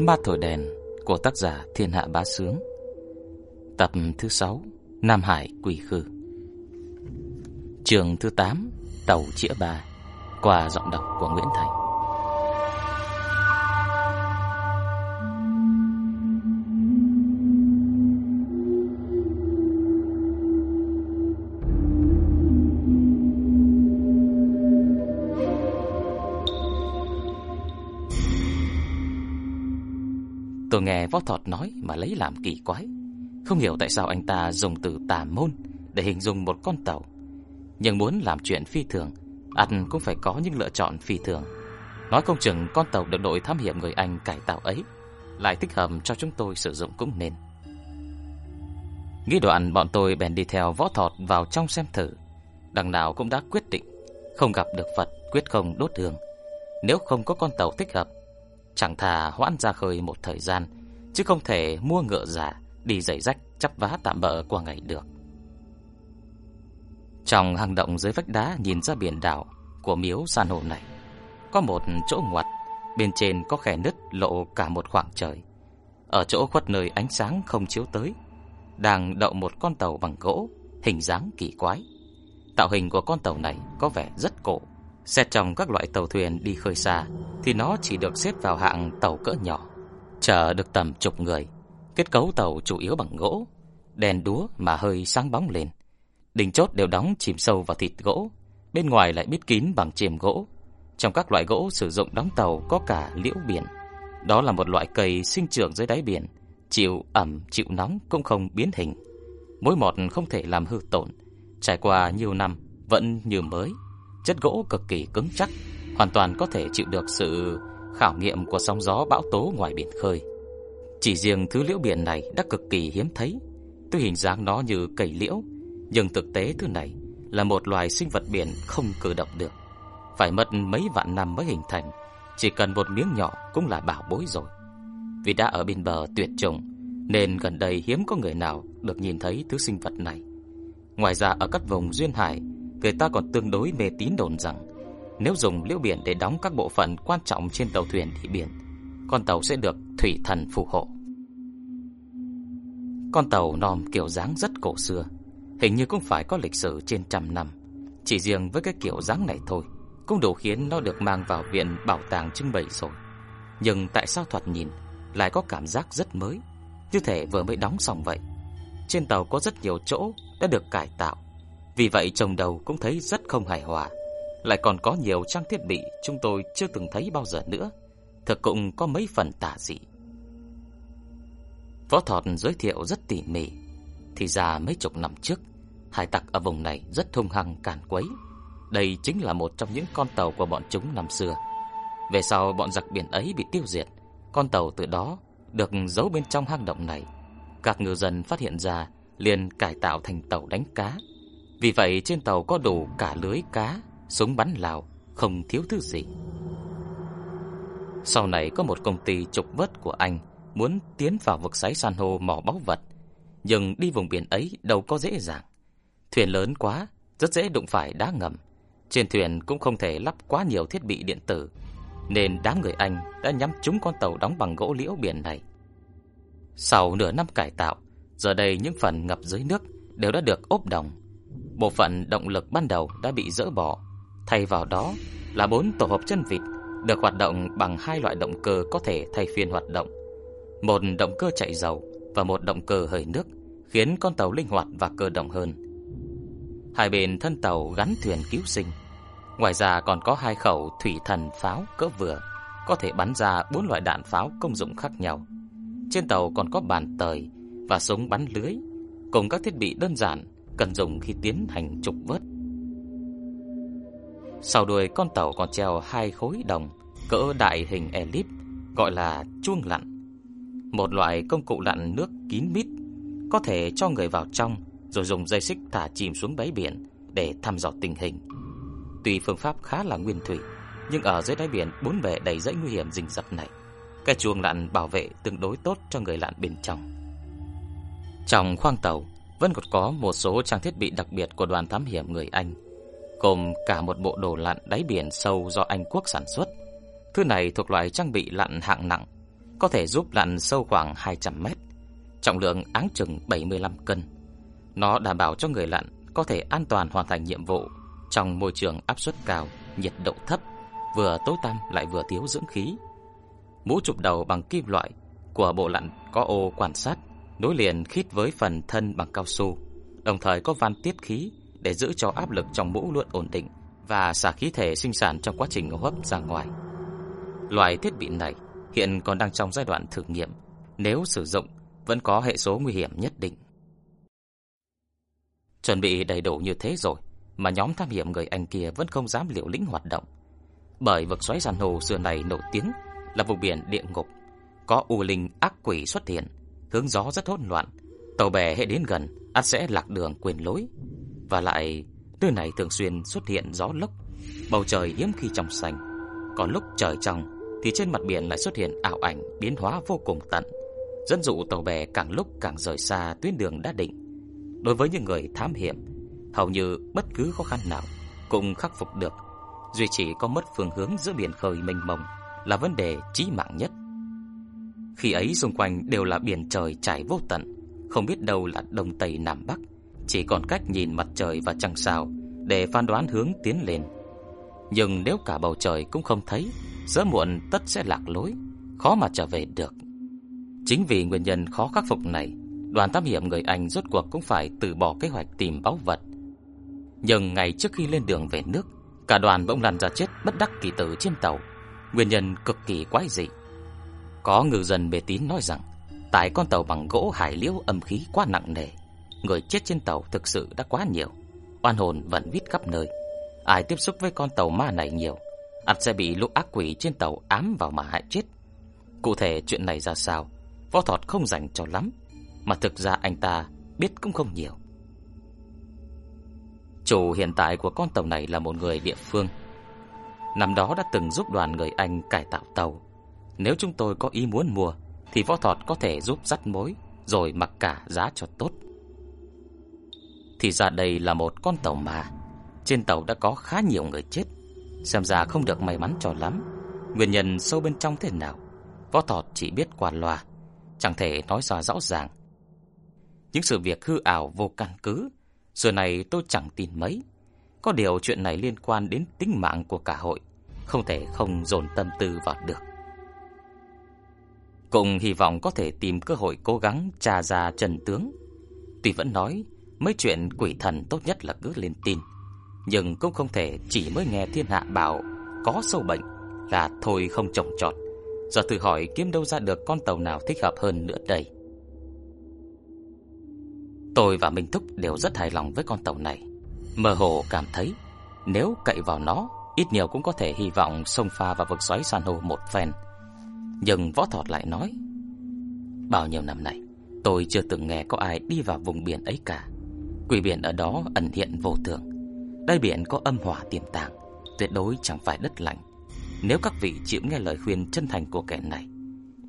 Ma Thổi Đèn của tác giả Thiên Hạ Bá Sướng. Tập thứ 6 Nam Hải Quỷ Khư. Trường thứ 8 Tàu Chĩa Bà, Qua giọng đọc của Nguyễn Thành. Võ thọt nói mà lấy làm kỳ quái. Không hiểu tại sao anh ta dùng từ tà môn Để hình dung một con tàu. Nhưng muốn làm chuyện phi thường ăn cũng phải có những lựa chọn phi thường. Nói không chừng con tàu được đội thám hiểm người Anh cải tạo ấy Lại thích hợp cho chúng tôi sử dụng cũng nên. Nghĩ đoạn bọn tôi bèn đi theo võ thọt vào trong xem thử. Đằng nào cũng đã quyết định Không gặp được Phật, quyết không đốt hương. Nếu không có con tàu thích hợp, Chẳng thà hoãn ra khơi một thời gian Chứ không thể mua ngựa giả Đi giày rách, chắp vá tạm bỡ qua ngày được. Trong hang động dưới vách đá Nhìn ra biển đảo Của miếu san hô này, Có một chỗ ngoặt, Bên trên có khe nứt lộ cả một khoảng trời. Ở chỗ khuất nơi ánh sáng không chiếu tới, Đang đậu một con tàu bằng gỗ, Hình dáng kỳ quái. Tạo hình của con tàu này có vẻ rất cổ. Xét trong các loại tàu thuyền đi khơi xa Thì nó chỉ được xếp vào hạng tàu cỡ nhỏ. Chở được tầm chục người Kết cấu tàu chủ yếu bằng gỗ Đèn đúa mà hơi sáng bóng lên. Đỉnh chốt đều đóng chìm sâu vào thịt gỗ Bên ngoài lại bít kín bằng chềm gỗ. Trong các loại gỗ sử dụng đóng tàu có cả liễu biển. Đó là một loại cây sinh trưởng dưới đáy biển Chịu ẩm, chịu nóng cũng không biến hình. Mối mọt không thể làm hư tổn Trải qua nhiều năm vẫn như mới. Chất gỗ cực kỳ cứng chắc, hoàn toàn có thể chịu được sự khảo nghiệm của sóng gió bão tố ngoài biển khơi. Chỉ riêng thứ liễu biển này đã cực kỳ hiếm thấy. Tuy hình dáng nó như cây liễu, nhưng thực tế thứ này là một loài sinh vật biển không cử động được. Phải mất mấy vạn năm mới hình thành, chỉ cần một miếng nhỏ cũng là bảo bối rồi. Vì đã ở bên bờ tuyệt chủng, nên gần đây hiếm có người nào được nhìn thấy thứ sinh vật này. Ngoài ra ở các vùng duyên hải người ta còn tương đối mê tín đồn rằng nếu dùng liễu biển để đóng các bộ phận quan trọng trên tàu thuyền đi biển, con tàu sẽ được thủy thần phù hộ. Con tàu nòm kiểu dáng rất cổ xưa, hình như cũng phải có lịch sử trên trăm năm. Chỉ riêng với cái kiểu dáng này thôi, cũng đủ khiến nó được mang vào viện bảo tàng trưng bày rồi. Nhưng tại sao thoạt nhìn lại có cảm giác rất mới, như thể vừa mới đóng xong vậy. Trên tàu có rất nhiều chỗ đã được cải tạo vì vậy chồng đầu cũng thấy rất không hài hòa lại còn có nhiều trang thiết bị Chúng tôi chưa từng thấy bao giờ nữa. Thực cũng có mấy phần tả dị. Phó Thọt giới thiệu rất tỉ mỉ. Thì ra mấy chục năm trước Hải tặc ở vùng này rất hung hăng càn quấy. Đây chính là một trong những con tàu của bọn chúng năm xưa. Về sau bọn giặc biển ấy bị tiêu diệt Con tàu từ đó được giấu bên trong hang động này. Các ngư dân phát hiện ra liền cải tạo thành tàu đánh cá. Vì vậy trên tàu có đủ cả lưới cá, súng bắn lào, không thiếu thứ gì. Sau này có một công ty trục vớt của anh muốn tiến vào vực sáy san hô mỏ báu vật, nhưng đi vùng biển ấy đâu có dễ dàng. Thuyền lớn quá, rất dễ đụng phải đá ngầm. Trên thuyền cũng không thể lắp quá nhiều thiết bị điện tử, nên đám người Anh đã nhắm trúng con tàu đóng bằng gỗ liễu biển này. Sau nửa năm cải tạo, giờ đây những phần ngập dưới nước đều đã được ốp đồng, Bộ phận động lực ban đầu đã bị dỡ bỏ, thay vào đó là bốn tổ hợp chân vịt được hoạt động bằng hai loại động cơ có thể thay phiên hoạt động. Một động cơ chạy dầu và một động cơ hơi nước, khiến con tàu linh hoạt và cơ động hơn. Hai bên thân tàu gắn thuyền cứu sinh. Ngoài ra còn có hai khẩu thủy thần pháo cỡ vừa, có thể bắn ra bốn loại đạn pháo công dụng khác nhau. Trên tàu còn có bàn tời và súng bắn lưới, cùng các thiết bị đơn giản cần dùng khi tiến hành trục vớt. Sau đuôi con tàu còn treo hai khối đồng cỡ đại hình elip gọi là chuông lặn. Một loại công cụ lặn nước kín mít có thể cho người vào trong rồi dùng dây xích thả chìm xuống đáy biển để thăm dò tình hình. Tuy phương pháp khá là nguyên thủy, nhưng ở dưới đáy biển bốn bề đầy dãy nguy hiểm rình rập này, cái chuông lặn bảo vệ tương đối tốt cho người lặn bên trong. Trong khoang tàu vẫn còn có một số trang thiết bị đặc biệt của đoàn thám hiểm người Anh, gồm cả một bộ đồ lặn đáy biển sâu do Anh quốc sản xuất, Thứ này thuộc loại trang bị lặn hạng nặng, có thể giúp lặn sâu khoảng 200 mét, trọng lượng áng chừng 75 cân. Nó đảm bảo cho người lặn có thể an toàn hoàn thành nhiệm vụ trong môi trường áp suất cao, nhiệt độ thấp, vừa tối tăm lại vừa thiếu dưỡng khí. Mũ chụp đầu bằng kim loại của bộ lặn có ô quan sát, nối liền khít với phần thân bằng cao su, đồng thời có van tiết khí để giữ cho áp lực trong mũ luôn ổn định và xả khí thể sinh sản trong quá trình hô hấp ra ngoài. Loại thiết bị này hiện còn đang trong giai đoạn thử nghiệm, nếu sử dụng vẫn có hệ số nguy hiểm nhất định. Chuẩn bị đầy đủ như thế rồi, mà nhóm tham hiểm người Anh kia vẫn không dám liều lĩnh hoạt động. Bởi vực xoáy san hô xưa này nổi tiếng là vùng biển địa ngục, có u linh ác quỷ xuất hiện, hướng gió rất hỗn loạn, tàu bè hệ đến gần ắt sẽ lạc đường quên lối. Và lại, nơi này thường xuyên xuất hiện gió lốc, bầu trời hiếm khi trong xanh, còn lúc trời trong thì trên mặt biển lại xuất hiện ảo ảnh biến hóa vô cùng tận, dẫn dụ tàu bè càng lúc càng rời xa tuyến đường đã định. Đối với những người thám hiểm, hầu như bất cứ khó khăn nào cũng khắc phục được. Duy chỉ có mất phương hướng giữa biển khơi mênh mông là vấn đề chí mạng nhất. Khi ấy xung quanh đều là biển trời trải vô tận, không biết đâu là đông tây nam bắc, chỉ còn cách nhìn mặt trời và trăng sao để phán đoán hướng tiến lên. Nhưng nếu cả bầu trời cũng không thấy, sớm muộn tất sẽ lạc lối, khó mà trở về được. Chính vì nguyên nhân khó khắc phục này, đoàn thám hiểm người Anh rốt cuộc cũng phải từ bỏ kế hoạch tìm báu vật. Nhưng ngày trước khi lên đường về nước, cả đoàn bỗng lăn ra chết bất đắc kỳ tử trên tàu, nguyên nhân cực kỳ quái dị. Có ngư dân bề tín nói rằng, tại con tàu bằng gỗ hải liễu âm khí quá nặng nề, người chết trên tàu thực sự đã quá nhiều, oan hồn vẫn vít khắp nơi. Ai tiếp xúc với con tàu ma này nhiều, ắt sẽ bị lũ ác quỷ trên tàu ám vào mà hại chết. Cụ thể chuyện này ra sao, Võ Thọt không rảnh cho lắm, mà thực ra anh ta biết cũng không nhiều. Chủ hiện tại của con tàu này là một người địa phương. Năm đó đã từng giúp đoàn người Anh cải tạo tàu. Nếu chúng tôi có ý muốn mua, thì Võ Thọt có thể giúp dắt mối, rồi mặc cả giá cho tốt. Thì ra đây là một con tàu mà. Trên tàu đã có khá nhiều người chết. Xem ra không được may mắn cho lắm. Nguyên nhân sâu bên trong thế nào? Võ Thọt chỉ biết qua loa, chẳng thể nói ra rõ ràng. Những sự việc hư ảo vô căn cứ Giờ này tôi chẳng tin mấy Có điều chuyện này liên quan đến tính mạng của cả hội Không thể không dồn tâm tư vào được Cùng hy vọng có thể tìm cơ hội cố gắng tra ra trần tướng Tuy vẫn nói Mấy chuyện quỷ thần tốt nhất là cứ lên tin Nhưng cũng không thể chỉ mới nghe thiên hạ bảo Có sâu bệnh Là thôi không trồng trọt Giờ thử hỏi kiếm đâu ra được con tàu nào thích hợp hơn nữa đây Tôi và Minh Thúc đều rất hài lòng với con tàu này. Mơ hồ cảm thấy nếu cậy vào nó, ít nhiều cũng có thể hy vọng sông pha và vực xoáy san hô một phen. Nhưng Võ Thọt lại nói, bao nhiêu năm nay, tôi chưa từng nghe có ai đi vào vùng biển ấy cả. Quỷ biển ở đó ẩn hiện vô thường. Đây biển có âm hỏa tiềm tàng, tuyệt đối chẳng phải đất lạnh. Nếu các vị chịu nghe lời khuyên chân thành của kẻ này,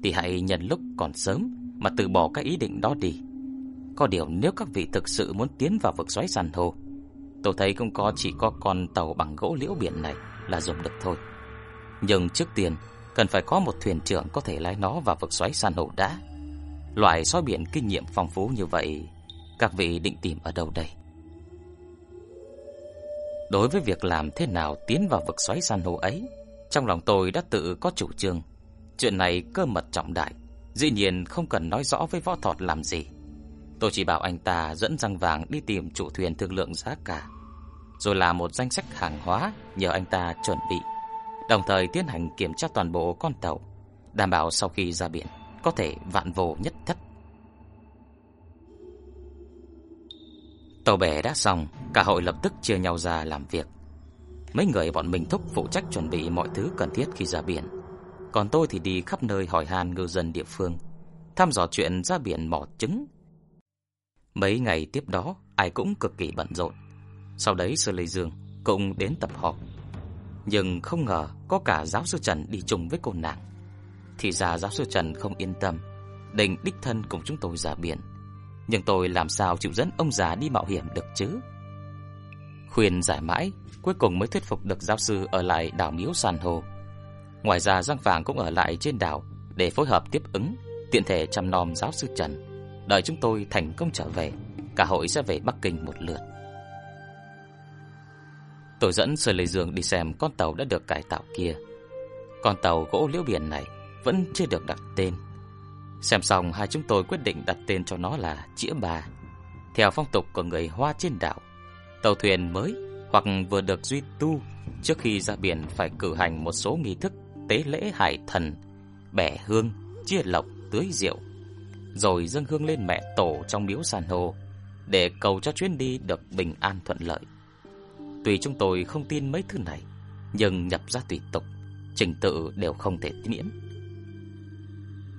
thì hãy nhân lúc còn sớm mà từ bỏ cái ý định đó đi. Có điều nếu các vị thực sự muốn tiến vào vực xoáy sàn hồ tôi thấy không có chỉ có con tàu bằng gỗ liễu biển này là dùng được thôi. Nhưng trước tiên, cần phải có một thuyền trưởng có thể lái nó vào vực xoáy sàn hồ đã. Loại sói biển kinh nghiệm phong phú như vậy, các vị định tìm ở đâu đây? Đối với việc làm thế nào tiến vào vực xoáy san hô ấy, trong lòng tôi đã tự có chủ trương. Chuyện này cơ mật trọng đại, dĩ nhiên không cần nói rõ với võ thọt làm gì. Tôi chỉ bảo anh ta dẫn răng vàng đi tìm chủ thuyền thương lượng giá cả, rồi là một danh sách hàng hóa nhờ anh ta chuẩn bị, đồng thời tiến hành kiểm tra toàn bộ con tàu, đảm bảo sau khi ra biển có thể vạn vô nhất thất. Tàu bè đã xong, cả hội lập tức chia nhau ra làm việc. Mấy người bọn mình thúc phụ trách chuẩn bị mọi thứ cần thiết khi ra biển. Còn tôi thì đi khắp nơi hỏi han ngư dân địa phương, thăm dò chuyện ra biển mò trứng, Mấy ngày tiếp đó, ai cũng cực kỳ bận rộn. Sau đấy Sư Lê Dương cũng đến tập họp. Nhưng không ngờ có cả giáo sư Trần đi chung với cô nàng. Thì ra giáo sư Trần không yên tâm, định đích thân cùng chúng tôi ra biển. Nhưng tôi làm sao chịu dẫn ông già đi mạo hiểm được chứ? Khuyên giải mãi, cuối cùng mới thuyết phục được giáo sư ở lại đảo Miếu San Hồ. Ngoài ra Giang Vàng cũng ở lại trên đảo để phối hợp tiếp ứng, tiện thể chăm nom giáo sư Trần. Đợi chúng tôi thành công trở về, cả hội sẽ về Bắc Kinh một lượt. Tôi dẫn Sở Lê Dương đi xem con tàu đã được cải tạo kia. Con tàu gỗ liễu biển này vẫn chưa được đặt tên. Xem xong hai chúng tôi quyết định đặt tên cho nó là Chĩa Bà. Theo phong tục của người Hoa trên đảo, tàu thuyền mới hoặc vừa được duy tu trước khi ra biển phải cử hành một số nghi thức tế lễ hải thần, bẻ hương, chia lộc, tưới rượu, rồi dâng hương lên mẹ tổ trong miếu san hô để cầu cho chuyến đi được bình an thuận lợi. Tuy chúng tôi không tin mấy thứ này, nhưng nhập ra tùy tục, trình tự đều không thể miễn.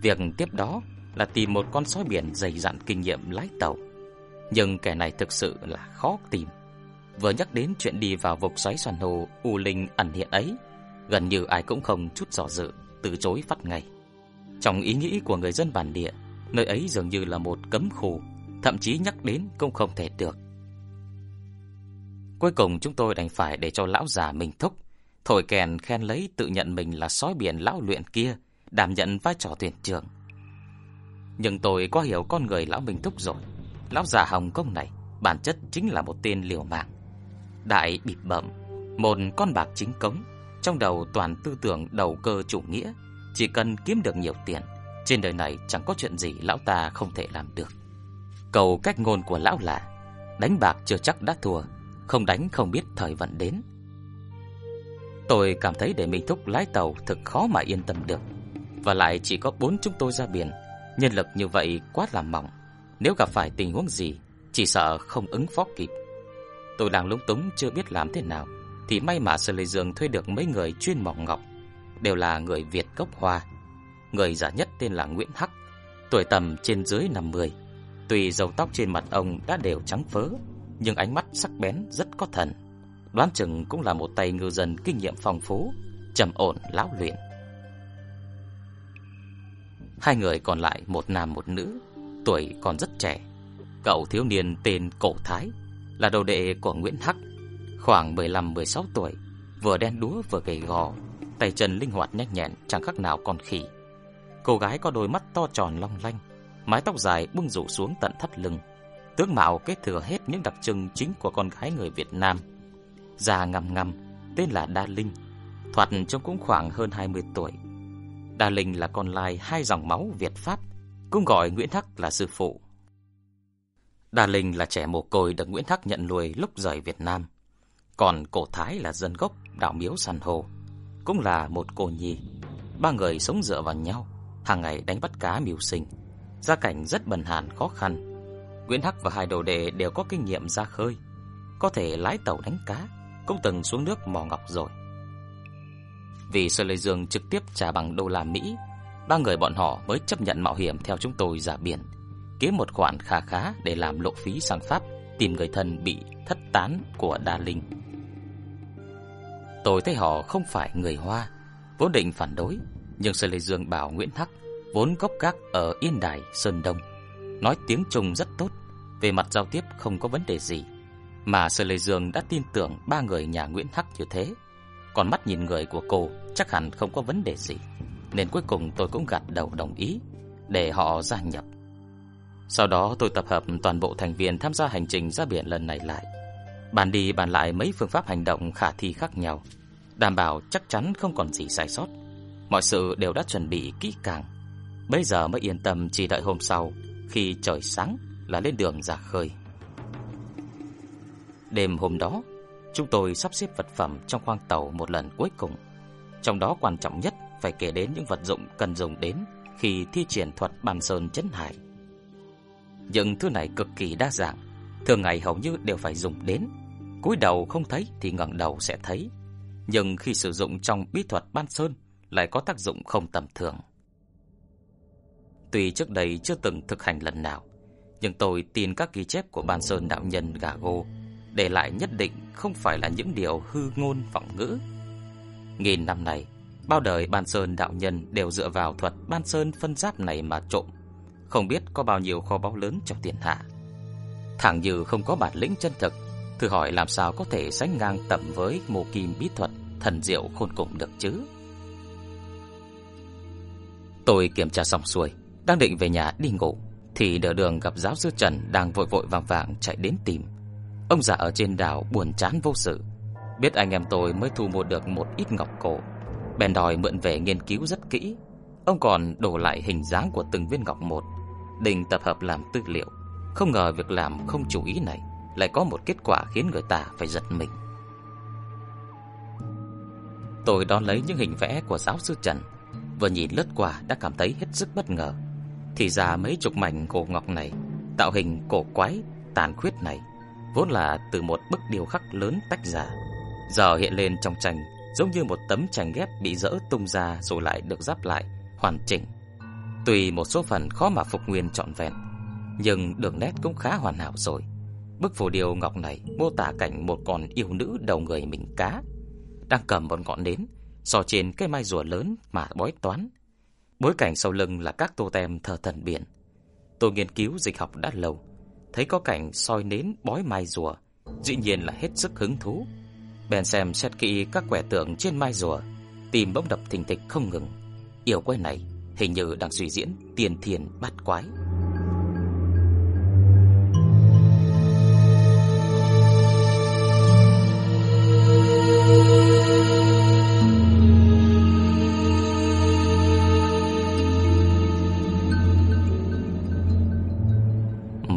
Việc tiếp đó là tìm một con sói biển dày dặn kinh nghiệm lái tàu, nhưng kẻ này thực sự là khó tìm. Vừa nhắc đến chuyện đi vào vực xoáy xoàn hồ U Linh ẩn hiện ấy, gần như ai cũng không chút dò dự, từ chối phát ngay. Trong ý nghĩ của người dân bản địa, nơi ấy dường như là một cấm khu, thậm chí nhắc đến cũng không thể được. Cuối cùng chúng tôi đành phải để cho lão già mình thúc, thổi kèn khen lấy tự nhận mình là sói biển lão luyện kia, đảm nhận vai trò thuyền trưởng. Nhưng tôi có hiểu con người lão Minh Thúc rồi. Lão già Hồng Kông này bản chất chính là một tên liều mạng. Đại bịp bẩm, một con bạc chính cống, trong đầu toàn tư tưởng đầu cơ chủ nghĩa, chỉ cần kiếm được nhiều tiền, trên đời này chẳng có chuyện gì lão ta không thể làm được. Cầu cách ngôn của lão là đánh bạc chưa chắc đã thua, không đánh không biết thời vận đến. Tôi cảm thấy để Minh Thúc lái tàu thực khó mà yên tâm được. Và lại chỉ có bốn chúng tôi ra biển, nhân lực như vậy quá là mỏng. Nếu gặp phải tình huống gì, chỉ sợ không ứng phó kịp. Tôi đang lúng túng chưa biết làm thế nào, thì may mà sơn Lê Dương thuê được mấy người chuyên mỏng ngọc, đều là người Việt gốc Hoa. Người già nhất tên là Nguyễn Hắc, tuổi tầm trên dưới 50. Tuy dầu tóc trên mặt ông đã đều trắng phớ, nhưng ánh mắt sắc bén rất có thần. Đoán chừng cũng là một tay ngư dân kinh nghiệm phong phú, trầm ổn lão luyện. Hai người còn lại một nam một nữ, tuổi còn rất trẻ. Cậu thiếu niên tên Cổ Thái là đầu đệ của Nguyễn Hắc, khoảng 15-16 tuổi, vừa đen đúa vừa gầy gò, tay chân linh hoạt nhanh nhẹn chẳng khác nào con khỉ. Cô gái có đôi mắt to tròn long lanh, mái tóc dài buông rủ xuống tận thắt lưng, tướng mạo kết thừa hết những đặc trưng chính của con gái người Việt Nam. Già ngầm ngầm tên là Đa Linh, thoạt trông cũng khoảng hơn 20 tuổi. Đa Linh là con lai hai dòng máu Việt Pháp, cũng gọi Nguyễn Thắc là sư phụ. Đa Linh là trẻ mồ côi được Nguyễn Thắc nhận nuôi lúc rời Việt Nam. Còn Cổ Thái là dân gốc đạo miếu San Hồ, cũng là một cô nhi. Ba người sống dựa vào nhau, hàng ngày đánh bắt cá mưu sinh. Gia cảnh rất bần hàn khó khăn. Nguyễn Thắc và hai đồ đệ đều có kinh nghiệm ra khơi, có thể lái tàu đánh cá, cũng từng xuống nước mò ngọc rồi. Vì Sơ Lê Dương trực tiếp trả bằng đô la Mỹ, ba người bọn họ mới chấp nhận mạo hiểm theo chúng tôi ra biển, kiếm một khoản khá khá để làm lộ phí sang Pháp tìm người thân bị thất tán của Đa Linh. Tôi thấy họ không phải người Hoa, vốn định phản đối, nhưng Sơ Lê Dương bảo Nguyễn Hắc vốn gốc gác ở Yên Đài, Sơn Đông, nói tiếng Trung rất tốt, về mặt giao tiếp không có vấn đề gì, mà Sơ Lê Dương đã tin tưởng ba người nhà Nguyễn Hắc như thế còn mắt nhìn người của cô chắc hẳn không có vấn đề gì, nên cuối cùng tôi cũng gật đầu đồng ý để họ gia nhập. Sau đó tôi tập hợp toàn bộ thành viên tham gia hành trình ra biển lần này lại. Bàn đi bàn lại mấy phương pháp hành động khả thi khác nhau, đảm bảo chắc chắn không còn gì sai sót. Mọi sự đều đã chuẩn bị kỹ càng. Bây giờ mới yên tâm chỉ đợi hôm sau, khi trời sáng là lên đường ra khơi. Đêm hôm đó, Chúng tôi sắp xếp vật phẩm trong khoang tàu một lần cuối cùng. Trong đó quan trọng nhất phải kể đến những vật dụng cần dùng đến khi thi triển thuật bàn sơn chấn hải. Những thứ này cực kỳ đa dạng, thường ngày hầu như đều phải dùng đến. cúi đầu không thấy thì ngẩng đầu sẽ thấy, nhưng khi sử dụng trong bí thuật ban sơn lại có tác dụng không tầm thường. Tuy trước đây chưa từng thực hành lần nào, nhưng tôi tin các ghi chép của ban sơn đạo nhân Gà Gô để lại nhất định không phải là những điều hư ngôn vọng ngữ. Nghìn năm này, bao đời Ban Sơn đạo nhân đều dựa vào thuật Ban Sơn phân giáp này mà trộm, không biết có bao nhiêu kho báu lớn trong thiên hạ. Thẳng như không có bản lĩnh chân thực, thử hỏi làm sao có thể sánh ngang tầm với mồ kim bí thuật thần diệu khôn cùng được chứ? Tôi kiểm tra xong xuôi, đang định về nhà đi ngủ thì đỡ đường gặp giáo sư Trần đang vội vội vàng vàng chạy đến tìm. Ông già ở trên đảo buồn chán vô sự, biết anh em tôi mới thu mua được một ít ngọc cổ, bèn đòi mượn về nghiên cứu rất kỹ. Ông còn đổ lại hình dáng của từng viên ngọc một, định tập hợp làm tư liệu. Không ngờ việc làm không chú ý này lại có một kết quả khiến người ta phải giật mình. Tôi đón lấy những hình vẽ của giáo sư Trần, vừa nhìn lướt qua đã cảm thấy hết sức bất ngờ. Thì ra mấy chục mảnh cổ ngọc này, tạo hình cổ quái, tàn khuyết này, vốn là từ một bức điêu khắc lớn tách ra. Giờ hiện lên trong tranh giống như một tấm tranh ghép bị dỡ tung ra rồi lại được ráp lại, hoàn chỉnh. Tùy một số phần khó mà phục nguyên trọn vẹn, nhưng đường nét cũng khá hoàn hảo rồi. Bức phù điêu ngọc này mô tả cảnh một con yêu nữ đầu người mình cá, đang cầm một ngọn nến, so trên cây mai rùa lớn mà bói toán. Bối cảnh sau lưng là các tô tem thờ thần biển. Tôi nghiên cứu dịch học đã lâu, thấy có cảnh soi nến bói mai rùa, dĩ nhiên là hết sức hứng thú. Bèn xem xét kỹ các quẻ tượng trên mai rùa, tìm bỗng đập thình thịch không ngừng. Yêu quái này hình như đang suy diễn tiền thiền bắt quái.